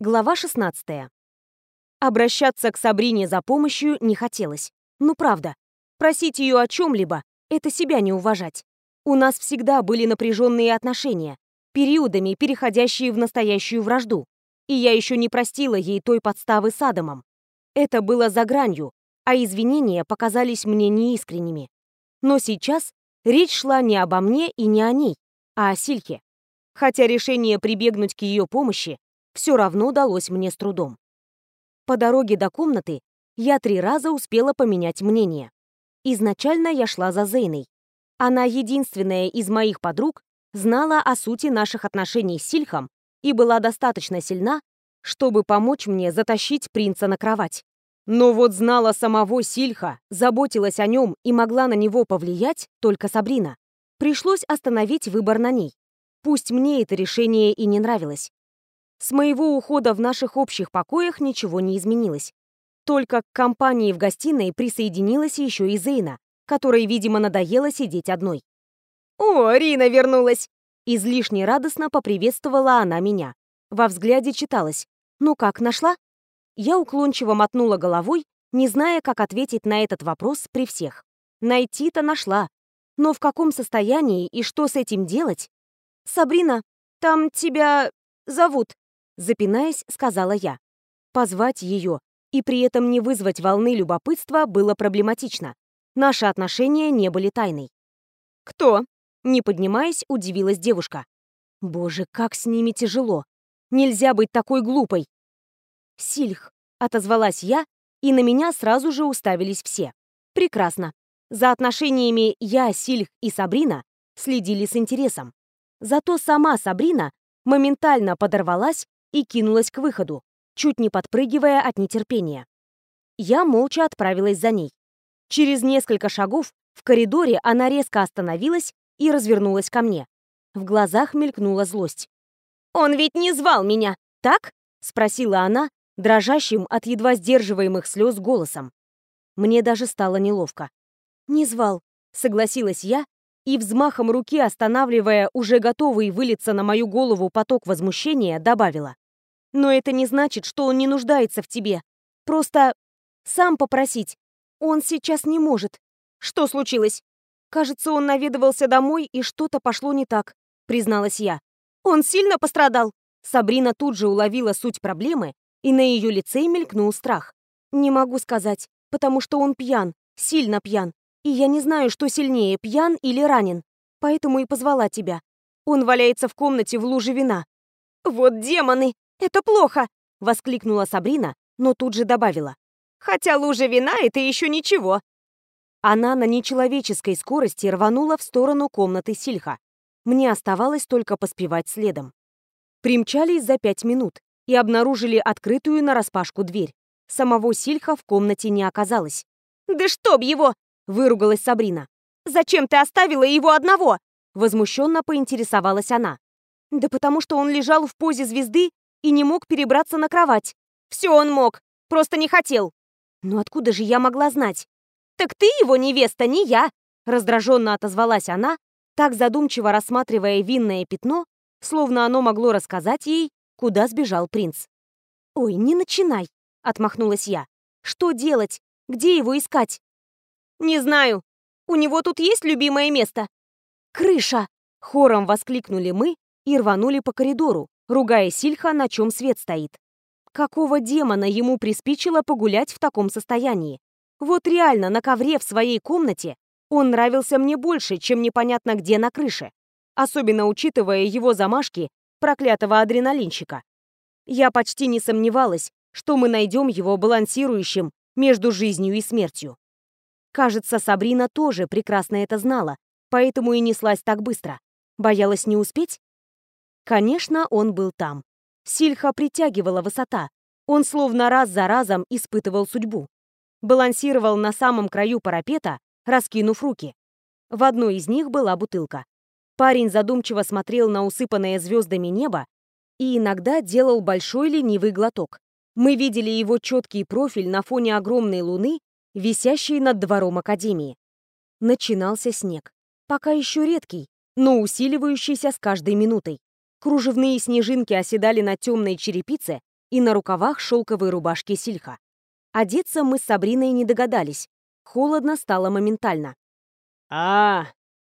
Глава 16. Обращаться к Сабрине за помощью не хотелось. Ну правда, просить ее о чем-либо — это себя не уважать. У нас всегда были напряженные отношения, периодами переходящие в настоящую вражду. И я еще не простила ей той подставы с Адамом. Это было за гранью, а извинения показались мне неискренними. Но сейчас речь шла не обо мне и не о ней, а о Сильке. Хотя решение прибегнуть к ее помощи все равно далось мне с трудом. По дороге до комнаты я три раза успела поменять мнение. Изначально я шла за Зейной. Она единственная из моих подруг знала о сути наших отношений с Сильхом и была достаточно сильна, чтобы помочь мне затащить принца на кровать. Но вот знала самого Сильха, заботилась о нем и могла на него повлиять только Сабрина. Пришлось остановить выбор на ней. Пусть мне это решение и не нравилось. С моего ухода в наших общих покоях ничего не изменилось. Только к компании в гостиной присоединилась еще и Зейна, которой, видимо, надоело сидеть одной. «О, Рина вернулась!» Излишне радостно поприветствовала она меня. Во взгляде читалось. «Ну как, нашла?» Я уклончиво мотнула головой, не зная, как ответить на этот вопрос при всех. Найти-то нашла. Но в каком состоянии и что с этим делать? «Сабрина, там тебя зовут», запинаясь, сказала я. Позвать ее и при этом не вызвать волны любопытства было проблематично. Наши отношения не были тайной. «Кто?» — не поднимаясь, удивилась девушка. «Боже, как с ними тяжело! Нельзя быть такой глупой!» «Сильх», — отозвалась я, и на меня сразу же уставились все. «Прекрасно. За отношениями я, Сильх и Сабрина следили с интересом. Зато сама Сабрина моментально подорвалась и кинулась к выходу, чуть не подпрыгивая от нетерпения. Я молча отправилась за ней. Через несколько шагов в коридоре она резко остановилась и развернулась ко мне. В глазах мелькнула злость. «Он ведь не звал меня, так?» — спросила она, дрожащим от едва сдерживаемых слез голосом. Мне даже стало неловко. «Не звал», — согласилась я и взмахом руки, останавливая уже готовый вылиться на мою голову поток возмущения, добавила. «Но это не значит, что он не нуждается в тебе. Просто сам попросить. Он сейчас не может. Что случилось? Кажется, он наведывался домой, и что-то пошло не так», призналась я. «Он сильно пострадал?» Сабрина тут же уловила суть проблемы, и на ее лице мелькнул страх. «Не могу сказать, потому что он пьян, сильно пьян. И я не знаю, что сильнее, пьян или ранен. Поэтому и позвала тебя. Он валяется в комнате в луже вина». «Вот демоны! Это плохо!» — воскликнула Сабрина, но тут же добавила. «Хотя лужа вина — это еще ничего». Она на нечеловеческой скорости рванула в сторону комнаты Сильха. Мне оставалось только поспевать следом. Примчались за пять минут и обнаружили открытую нараспашку дверь. Самого Сильха в комнате не оказалось. «Да чтоб его!» Выругалась Сабрина. «Зачем ты оставила его одного?» Возмущенно поинтересовалась она. «Да потому что он лежал в позе звезды и не мог перебраться на кровать. Все он мог, просто не хотел». «Ну откуда же я могла знать?» «Так ты его невеста, не я!» Раздраженно отозвалась она, так задумчиво рассматривая винное пятно, словно оно могло рассказать ей, куда сбежал принц. «Ой, не начинай!» — отмахнулась я. «Что делать? Где его искать?» «Не знаю. У него тут есть любимое место?» «Крыша!» — хором воскликнули мы и рванули по коридору, ругая Сильха, на чем свет стоит. Какого демона ему приспичило погулять в таком состоянии? Вот реально, на ковре в своей комнате он нравился мне больше, чем непонятно где на крыше, особенно учитывая его замашки проклятого адреналинчика. Я почти не сомневалась, что мы найдем его балансирующим между жизнью и смертью. Кажется, Сабрина тоже прекрасно это знала, поэтому и неслась так быстро. Боялась не успеть? Конечно, он был там. Сильха притягивала высота. Он словно раз за разом испытывал судьбу. Балансировал на самом краю парапета, раскинув руки. В одной из них была бутылка. Парень задумчиво смотрел на усыпанное звездами небо и иногда делал большой ленивый глоток. Мы видели его четкий профиль на фоне огромной луны висящий над двором Академии. Начинался снег. Пока еще редкий, но усиливающийся с каждой минутой. Кружевные снежинки оседали на темной черепице, и на рукавах шелковой рубашки сильха. Одеться мы с Сабриной не догадались. Холодно стало моментально. а,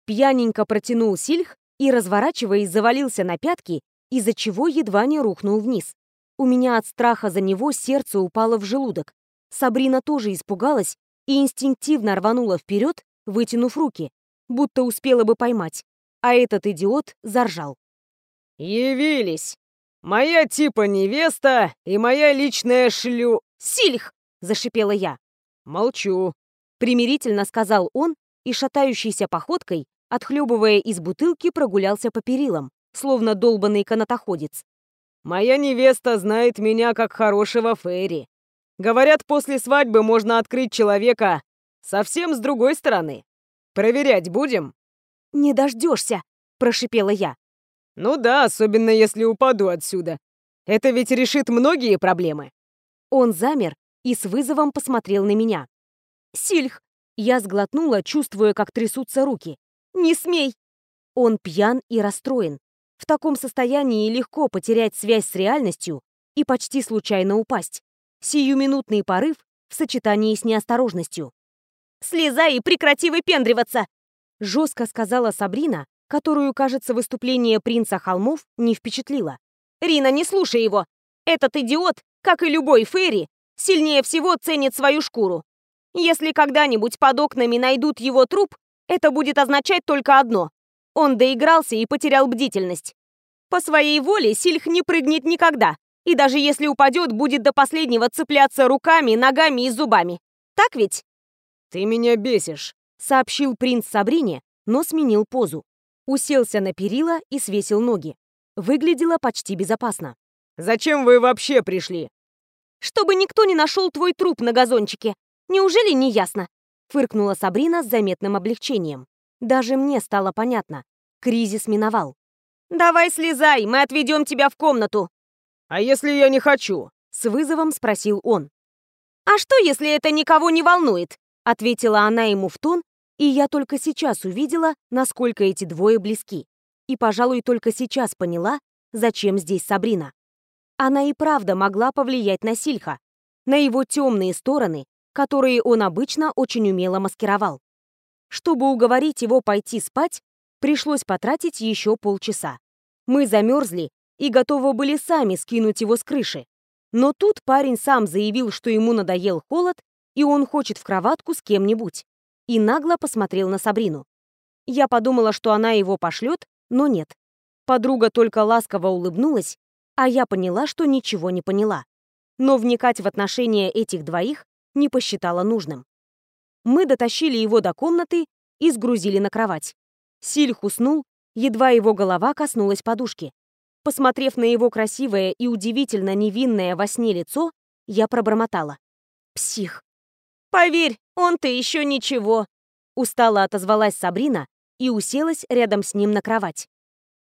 Пьяненько протянул сильх и, разворачиваясь, завалился на пятки, из-за чего едва не рухнул вниз. У меня от страха за него сердце упало в желудок. Сабрина тоже испугалась и инстинктивно рванула вперед, вытянув руки, будто успела бы поймать. А этот идиот заржал. «Явились! Моя типа невеста и моя личная шлю...» «Сильх!» — зашипела я. «Молчу», — примирительно сказал он и, шатающейся походкой, отхлебывая из бутылки, прогулялся по перилам, словно долбанный канатоходец. «Моя невеста знает меня как хорошего Ферри. Говорят, после свадьбы можно открыть человека совсем с другой стороны. Проверять будем?» «Не дождешься», — прошипела я. «Ну да, особенно если упаду отсюда. Это ведь решит многие проблемы». Он замер и с вызовом посмотрел на меня. «Сильх!» Я сглотнула, чувствуя, как трясутся руки. «Не смей!» Он пьян и расстроен. В таком состоянии легко потерять связь с реальностью и почти случайно упасть. Сиюминутный порыв в сочетании с неосторожностью. «Слезай и прекрати выпендриваться!» Жестко сказала Сабрина, которую, кажется, выступление принца холмов не впечатлило. «Рина, не слушай его! Этот идиот, как и любой Ферри, сильнее всего ценит свою шкуру. Если когда-нибудь под окнами найдут его труп, это будет означать только одно. Он доигрался и потерял бдительность. По своей воле Сильх не прыгнет никогда, и даже если упадет, будет до последнего цепляться руками, ногами и зубами. Так ведь? «Ты меня бесишь», — сообщил принц Сабрине, но сменил позу. Уселся на перила и свесил ноги. Выглядело почти безопасно. «Зачем вы вообще пришли?» «Чтобы никто не нашел твой труп на газончике. Неужели не ясно?» Фыркнула Сабрина с заметным облегчением. Даже мне стало понятно. Кризис миновал. «Давай слезай, мы отведем тебя в комнату!» «А если я не хочу?» С вызовом спросил он. «А что, если это никого не волнует?» Ответила она ему в тон, и я только сейчас увидела, насколько эти двое близки. И, пожалуй, только сейчас поняла, зачем здесь Сабрина. Она и правда могла повлиять на Сильха, на его темные стороны, которые он обычно очень умело маскировал. Чтобы уговорить его пойти спать, пришлось потратить еще полчаса. Мы замерзли и готовы были сами скинуть его с крыши. Но тут парень сам заявил, что ему надоел холод, и он хочет в кроватку с кем-нибудь. И нагло посмотрел на Сабрину. Я подумала, что она его пошлет, но нет. Подруга только ласково улыбнулась, а я поняла, что ничего не поняла. Но вникать в отношения этих двоих не посчитала нужным. Мы дотащили его до комнаты и сгрузили на кровать. Сильх уснул, едва его голова коснулась подушки. Посмотрев на его красивое и удивительно невинное во сне лицо, я пробормотала. «Псих!» «Поверь, он-то еще ничего!» Устало отозвалась Сабрина и уселась рядом с ним на кровать.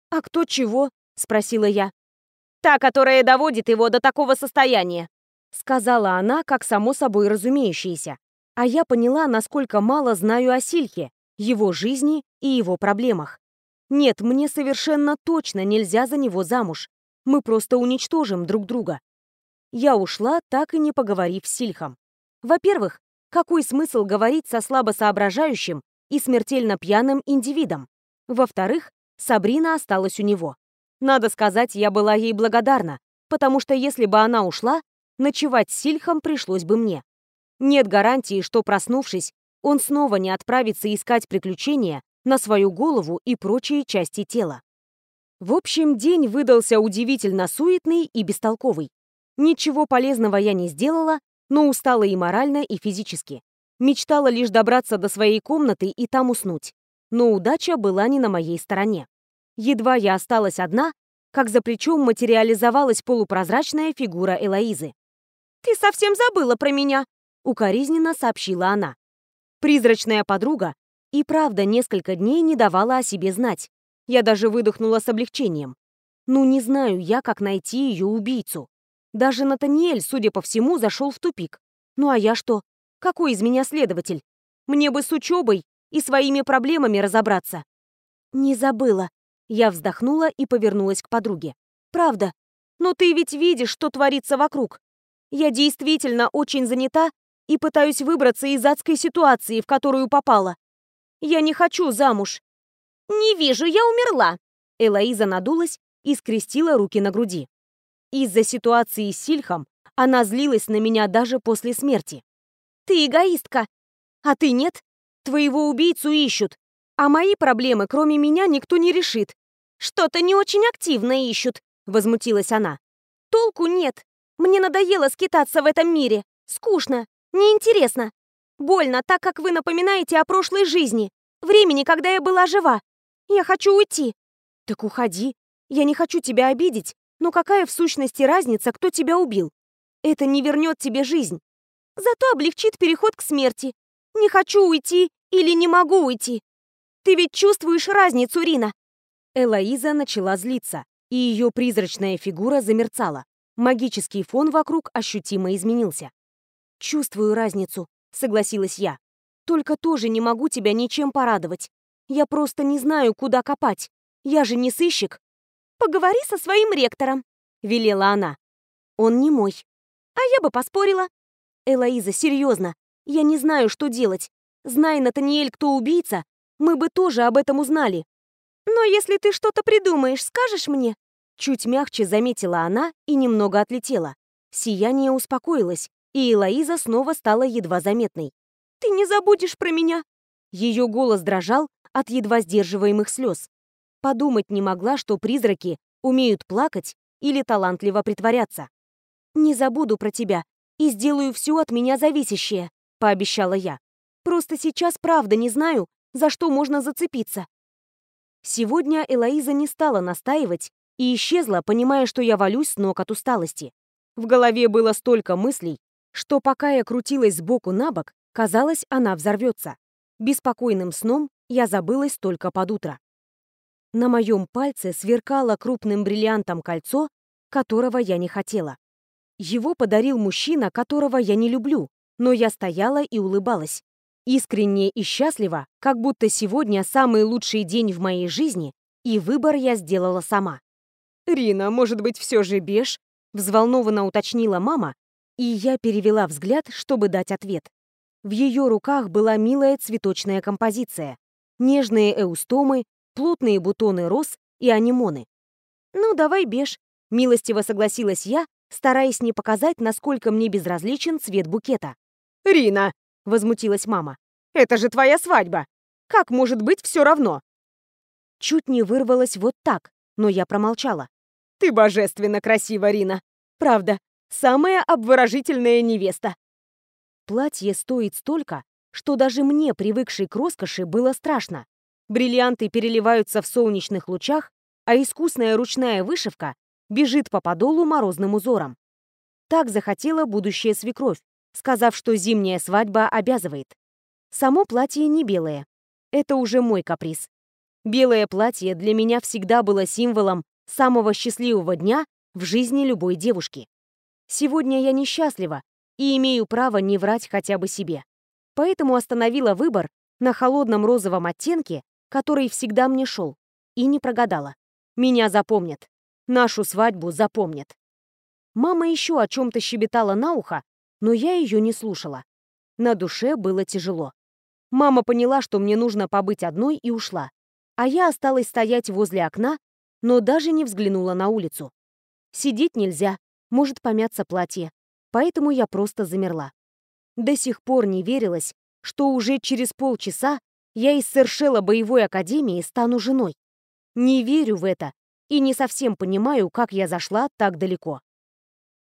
«А кто чего?» — спросила я. «Та, которая доводит его до такого состояния. Сказала она, как само собой разумеющееся. А я поняла, насколько мало знаю о Сильхе, его жизни и его проблемах. Нет, мне совершенно точно нельзя за него замуж. Мы просто уничтожим друг друга. Я ушла, так и не поговорив с Сильхом. Во-первых, какой смысл говорить со слабо соображающим и смертельно пьяным индивидом? Во-вторых, Сабрина осталась у него. Надо сказать, я была ей благодарна, потому что если бы она ушла, ночевать с Сильхом пришлось бы мне. Нет гарантии, что, проснувшись, он снова не отправится искать приключения на свою голову и прочие части тела. В общем, день выдался удивительно суетный и бестолковый. Ничего полезного я не сделала, но устала и морально, и физически. Мечтала лишь добраться до своей комнаты и там уснуть. Но удача была не на моей стороне. Едва я осталась одна, как за плечом материализовалась полупрозрачная фигура Элоизы. «Ты совсем забыла про меня», — укоризненно сообщила она. Призрачная подруга и правда несколько дней не давала о себе знать. Я даже выдохнула с облегчением. Ну, не знаю я, как найти ее убийцу. Даже Натаниэль, судя по всему, зашел в тупик. Ну а я что? Какой из меня следователь? Мне бы с учебой и своими проблемами разобраться. Не забыла. Я вздохнула и повернулась к подруге. Правда, Но ты ведь видишь, что творится вокруг. Я действительно очень занята и пытаюсь выбраться из адской ситуации, в которую попала. Я не хочу замуж. Не вижу, я умерла. Элоиза надулась и скрестила руки на груди. Из-за ситуации с Сильхом она злилась на меня даже после смерти. Ты эгоистка. А ты нет? Твоего убийцу ищут. А мои проблемы, кроме меня, никто не решит. Что-то не очень активно ищут, возмутилась она. Толку нет. Мне надоело скитаться в этом мире. Скучно, неинтересно. Больно, так как вы напоминаете о прошлой жизни, времени, когда я была жива. Я хочу уйти. Так уходи. Я не хочу тебя обидеть, но какая в сущности разница, кто тебя убил? Это не вернет тебе жизнь. Зато облегчит переход к смерти. Не хочу уйти или не могу уйти. Ты ведь чувствуешь разницу, Рина. Элоиза начала злиться, и ее призрачная фигура замерцала. Магический фон вокруг ощутимо изменился. «Чувствую разницу», — согласилась я. «Только тоже не могу тебя ничем порадовать. Я просто не знаю, куда копать. Я же не сыщик». «Поговори со своим ректором», — велела она. «Он не мой». «А я бы поспорила». «Элоиза, серьезно, я не знаю, что делать. Знай, Натаниэль, кто убийца, мы бы тоже об этом узнали». «Но если ты что-то придумаешь, скажешь мне?» Чуть мягче заметила она и немного отлетела. Сияние успокоилось, и Элоиза снова стала едва заметной. «Ты не забудешь про меня!» Ее голос дрожал от едва сдерживаемых слез. Подумать не могла, что призраки умеют плакать или талантливо притворяться. «Не забуду про тебя и сделаю все от меня зависящее», — пообещала я. «Просто сейчас правда не знаю, за что можно зацепиться». Сегодня Элоиза не стала настаивать и исчезла, понимая, что я валюсь с ног от усталости. В голове было столько мыслей, что пока я крутилась сбоку на бок, казалось, она взорвется. Беспокойным сном я забылась только под утро. На моем пальце сверкало крупным бриллиантом кольцо, которого я не хотела. Его подарил мужчина, которого я не люблю, но я стояла и улыбалась. Искренне и счастливо, как будто сегодня самый лучший день в моей жизни, и выбор я сделала сама. «Рина, может быть, все же беж?» — взволнованно уточнила мама, и я перевела взгляд, чтобы дать ответ. В ее руках была милая цветочная композиция. Нежные эустомы, плотные бутоны роз и анимоны. «Ну, давай беж», — милостиво согласилась я, стараясь не показать, насколько мне безразличен цвет букета. «Рина!» — возмутилась мама. «Это же твоя свадьба! Как может быть все равно?» Чуть не вырвалась вот так, но я промолчала. «Ты божественно красива, Рина! Правда, самая обворожительная невеста!» Платье стоит столько, что даже мне, привыкшей к роскоши, было страшно. Бриллианты переливаются в солнечных лучах, а искусная ручная вышивка бежит по подолу морозным узором. Так захотела будущая свекровь, сказав, что зимняя свадьба обязывает. Само платье не белое. Это уже мой каприз. Белое платье для меня всегда было символом самого счастливого дня в жизни любой девушки. Сегодня я несчастлива и имею право не врать хотя бы себе. Поэтому остановила выбор на холодном розовом оттенке, который всегда мне шел, и не прогадала. Меня запомнят. Нашу свадьбу запомнят. Мама еще о чем-то щебетала на ухо, но я ее не слушала. На душе было тяжело. Мама поняла, что мне нужно побыть одной и ушла а я осталась стоять возле окна, но даже не взглянула на улицу. Сидеть нельзя, может помяться платье, поэтому я просто замерла. До сих пор не верилось, что уже через полчаса я из Сершела боевой академии стану женой. Не верю в это и не совсем понимаю, как я зашла так далеко.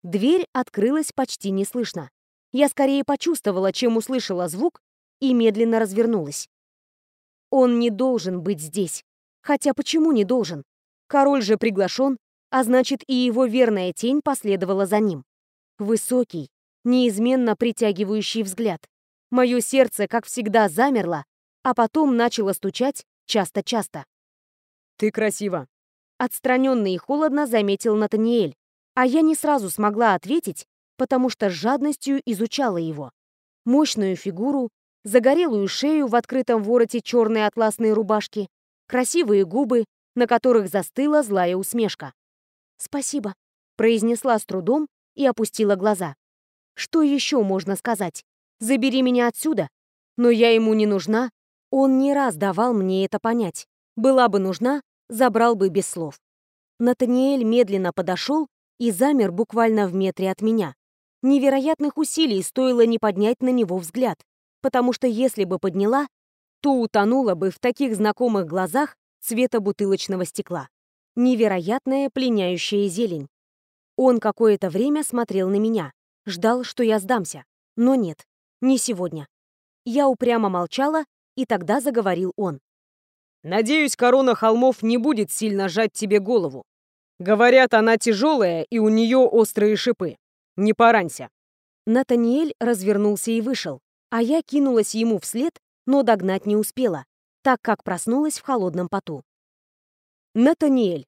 Дверь открылась почти неслышно. Я скорее почувствовала, чем услышала звук, и медленно развернулась. Он не должен быть здесь. Хотя почему не должен? Король же приглашен, а значит и его верная тень последовала за ним. Высокий, неизменно притягивающий взгляд. Мое сердце, как всегда, замерло, а потом начало стучать часто-часто. «Ты красива», — отстраненно и холодно заметил Натаниэль, а я не сразу смогла ответить, потому что с жадностью изучала его. Мощную фигуру, загорелую шею в открытом вороте черной атласной рубашки, красивые губы, на которых застыла злая усмешка. «Спасибо», произнесла с трудом и опустила глаза. Что еще можно сказать? Забери меня отсюда. Но я ему не нужна. Он не раз давал мне это понять. Была бы нужна, забрал бы без слов. Натаниэль медленно подошел и замер буквально в метре от меня. Невероятных усилий стоило не поднять на него взгляд, потому что если бы подняла, то утонула бы в таких знакомых глазах цвета бутылочного стекла. Невероятная пленяющая зелень. Он какое-то время смотрел на меня, ждал, что я сдамся. Но нет, не сегодня. Я упрямо молчала, и тогда заговорил он. «Надеюсь, корона холмов не будет сильно жать тебе голову. Говорят, она тяжелая, и у нее острые шипы. Не поранься». Натаниэль развернулся и вышел, а я кинулась ему вслед, но догнать не успела, так как проснулась в холодном поту. Натаниэль.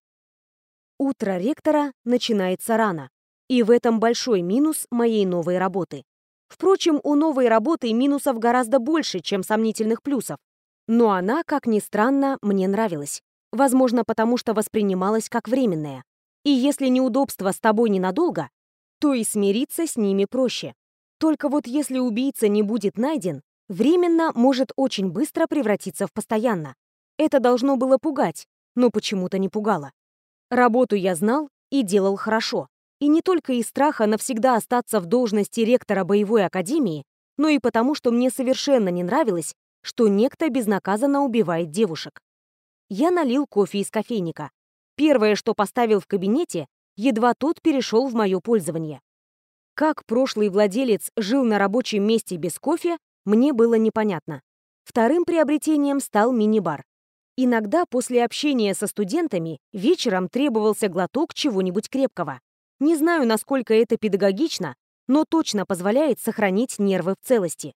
Утро ректора начинается рано, и в этом большой минус моей новой работы. Впрочем, у новой работы минусов гораздо больше, чем сомнительных плюсов. Но она, как ни странно, мне нравилась. Возможно, потому что воспринималась как временная. И если неудобства с тобой ненадолго, то и смириться с ними проще. Только вот если убийца не будет найден, временно может очень быстро превратиться в постоянно. Это должно было пугать, но почему-то не пугало. Работу я знал и делал хорошо. И не только из страха навсегда остаться в должности ректора боевой академии, но и потому, что мне совершенно не нравилось, что некто безнаказанно убивает девушек. Я налил кофе из кофейника. Первое, что поставил в кабинете, едва тот перешел в мое пользование. Как прошлый владелец жил на рабочем месте без кофе, мне было непонятно. Вторым приобретением стал мини-бар. Иногда после общения со студентами вечером требовался глоток чего-нибудь крепкого. Не знаю, насколько это педагогично, но точно позволяет сохранить нервы в целости.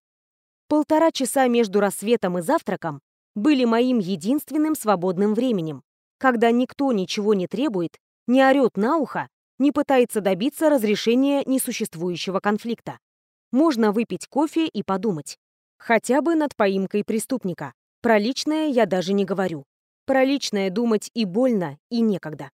Полтора часа между рассветом и завтраком были моим единственным свободным временем, когда никто ничего не требует, не орёт на ухо не пытается добиться разрешения несуществующего конфликта. Можно выпить кофе и подумать. Хотя бы над поимкой преступника. Про личное я даже не говорю. Про личное думать и больно, и некогда.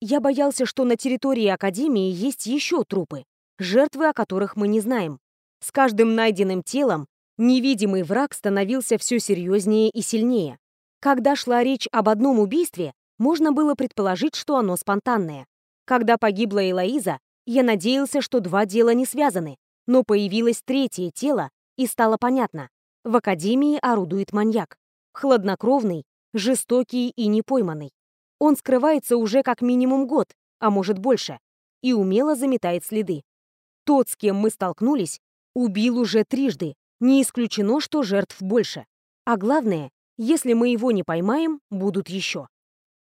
Я боялся, что на территории Академии есть еще трупы, жертвы о которых мы не знаем. С каждым найденным телом невидимый враг становился все серьезнее и сильнее. Когда шла речь об одном убийстве, можно было предположить, что оно спонтанное. Когда погибла Элоиза, я надеялся, что два дела не связаны, но появилось третье тело, и стало понятно. В Академии орудует маньяк. Хладнокровный, жестокий и непойманный. Он скрывается уже как минимум год, а может больше, и умело заметает следы. Тот, с кем мы столкнулись, убил уже трижды, не исключено, что жертв больше. А главное, если мы его не поймаем, будут еще.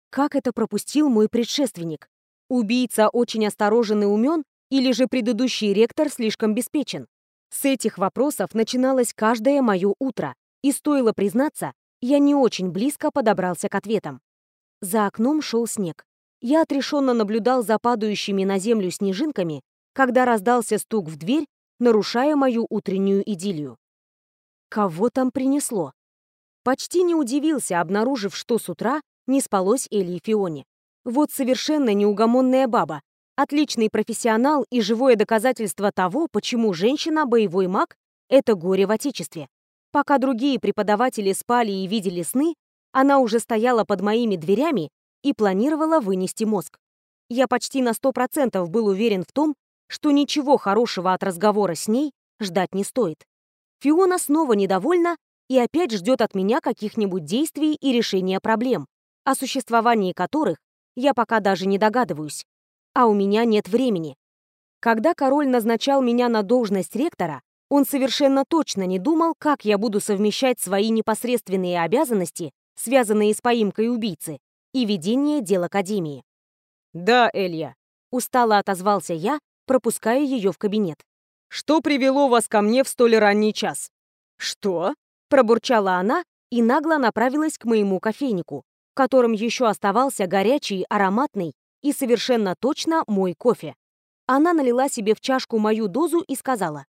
Как это пропустил мой предшественник? Убийца очень осторожен и умен, или же предыдущий ректор слишком беспечен? С этих вопросов начиналось каждое мое утро, и стоило признаться, я не очень близко подобрался к ответам. За окном шел снег. Я отрешенно наблюдал за падающими на землю снежинками, когда раздался стук в дверь, нарушая мою утреннюю идиллию. Кого там принесло? Почти не удивился, обнаружив, что с утра не спалось Элли и Фионе. Вот совершенно неугомонная баба. Отличный профессионал и живое доказательство того, почему женщина, боевой маг, это горе в Отечестве. Пока другие преподаватели спали и видели сны, она уже стояла под моими дверями и планировала вынести мозг. Я почти на сто процентов был уверен в том, что ничего хорошего от разговора с ней ждать не стоит. Фиона снова недовольна и опять ждет от меня каких-нибудь действий и решения проблем, о существовании которых я пока даже не догадываюсь. А у меня нет времени. Когда король назначал меня на должность ректора, он совершенно точно не думал, как я буду совмещать свои непосредственные обязанности, связанные с поимкой убийцы, и ведение дел Академии. «Да, Элья», — устало отозвался я, пропуская ее в кабинет. «Что привело вас ко мне в столь ранний час?» «Что?» — пробурчала она и нагло направилась к моему кофейнику, в котором еще оставался горячий, ароматный и совершенно точно мой кофе. Она налила себе в чашку мою дозу и сказала,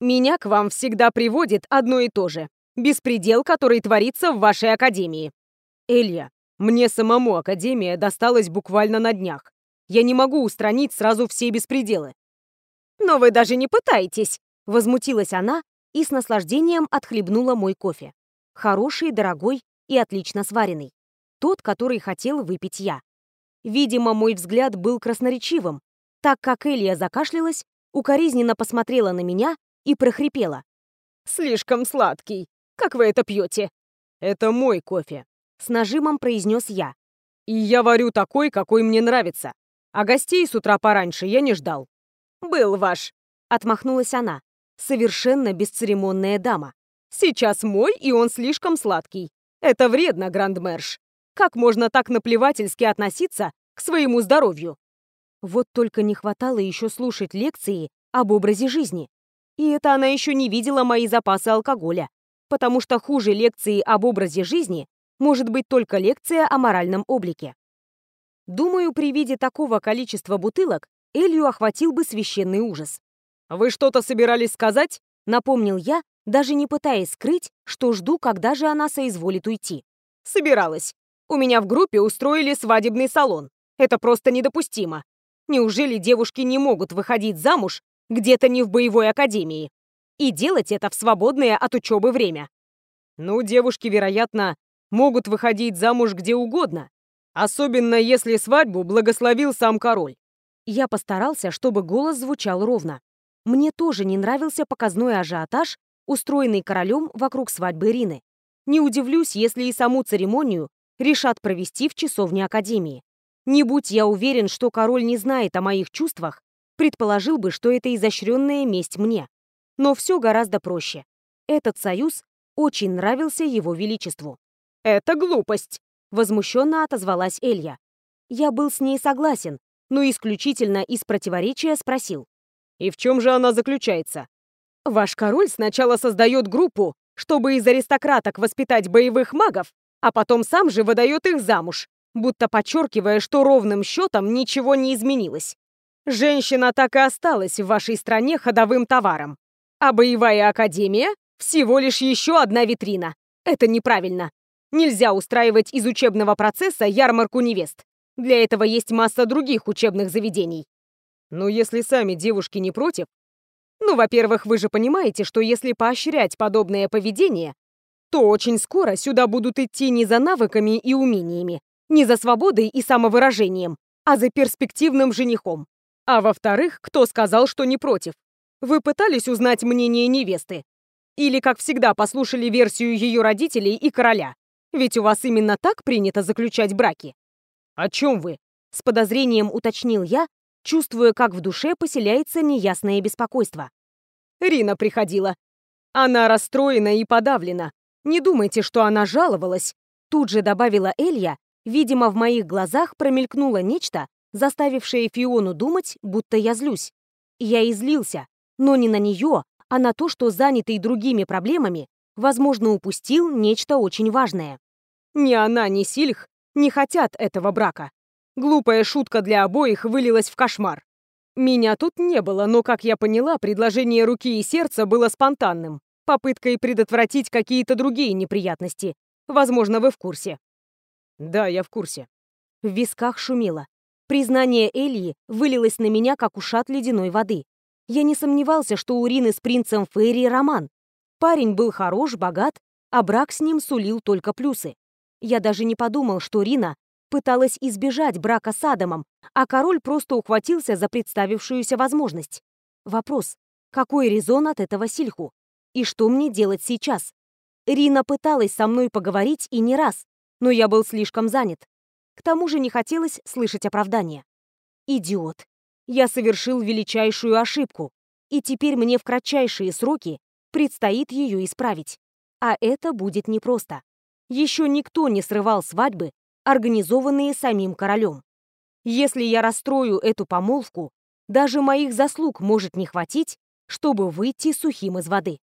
«Меня к вам всегда приводит одно и то же. Беспредел, который творится в вашей академии. Элья, мне самому академия досталась буквально на днях. Я не могу устранить сразу все беспределы. «Но вы даже не пытаетесь!» — возмутилась она и с наслаждением отхлебнула мой кофе. Хороший, дорогой и отлично сваренный. Тот, который хотел выпить я. Видимо, мой взгляд был красноречивым, так как Элия закашлялась, укоризненно посмотрела на меня и прохрипела. «Слишком сладкий. Как вы это пьете?» «Это мой кофе», — с нажимом произнес я. «И я варю такой, какой мне нравится. А гостей с утра пораньше я не ждал». «Был ваш», — отмахнулась она. Совершенно бесцеремонная дама. «Сейчас мой, и он слишком сладкий. Это вредно, Грандмерш. Как можно так наплевательски относиться к своему здоровью?» Вот только не хватало еще слушать лекции об образе жизни. И это она еще не видела мои запасы алкоголя, потому что хуже лекции об образе жизни может быть только лекция о моральном облике. Думаю, при виде такого количества бутылок Элью охватил бы священный ужас. «Вы что-то собирались сказать?» — напомнил я, даже не пытаясь скрыть, что жду, когда же она соизволит уйти. «Собиралась. У меня в группе устроили свадебный салон. Это просто недопустимо. Неужели девушки не могут выходить замуж где-то не в боевой академии? И делать это в свободное от учебы время? Ну, девушки, вероятно, могут выходить замуж где угодно. Особенно если свадьбу благословил сам король. Я постарался, чтобы голос звучал ровно. Мне тоже не нравился показной ажиотаж, устроенный королем вокруг свадьбы Ирины. Не удивлюсь, если и саму церемонию решат провести в часовне Академии. Не будь я уверен, что король не знает о моих чувствах, предположил бы, что это изощренная месть мне. Но все гораздо проще. Этот союз очень нравился его величеству. «Это глупость!» — возмущенно отозвалась Элья. Я был с ней согласен, но исключительно из противоречия спросил. «И в чем же она заключается?» «Ваш король сначала создает группу, чтобы из аристократок воспитать боевых магов, а потом сам же выдает их замуж, будто подчеркивая, что ровным счетом ничего не изменилось. Женщина так и осталась в вашей стране ходовым товаром. А боевая академия — всего лишь еще одна витрина. Это неправильно. Нельзя устраивать из учебного процесса ярмарку невест. Для этого есть масса других учебных заведений. Но если сами девушки не против... Ну, во-первых, вы же понимаете, что если поощрять подобное поведение, то очень скоро сюда будут идти не за навыками и умениями, не за свободой и самовыражением, а за перспективным женихом. А во-вторых, кто сказал, что не против? Вы пытались узнать мнение невесты? Или, как всегда, послушали версию ее родителей и короля? Ведь у вас именно так принято заключать браки. О чем вы? С подозрением уточнил я, чувствуя, как в душе поселяется неясное беспокойство. Рина приходила. Она расстроена и подавлена. Не думайте, что она жаловалась. Тут же добавила Элья, Видимо, в моих глазах промелькнуло нечто, заставившее Фиону думать, будто я злюсь. Я излился, но не на нее, а на то, что занятый другими проблемами, возможно, упустил нечто очень важное. Ни она, ни Сильх не хотят этого брака. Глупая шутка для обоих вылилась в кошмар. Меня тут не было, но, как я поняла, предложение руки и сердца было спонтанным, попыткой предотвратить какие-то другие неприятности. Возможно, вы в курсе. Да, я в курсе. В висках шумело. Признание Эльи вылилось на меня, как ушат ледяной воды. Я не сомневался, что у Рины с принцем Фейри роман. Парень был хорош, богат, а брак с ним сулил только плюсы. Я даже не подумал, что Рина пыталась избежать брака с Адамом, а король просто ухватился за представившуюся возможность. Вопрос, какой резон от этого Сильху? И что мне делать сейчас? Рина пыталась со мной поговорить и не раз, но я был слишком занят. К тому же не хотелось слышать оправдания. Идиот. Я совершил величайшую ошибку, и теперь мне в кратчайшие сроки предстоит ее исправить. А это будет непросто. Еще никто не срывал свадьбы, организованные самим королем. Если я расстрою эту помолвку, даже моих заслуг может не хватить, чтобы выйти сухим из воды.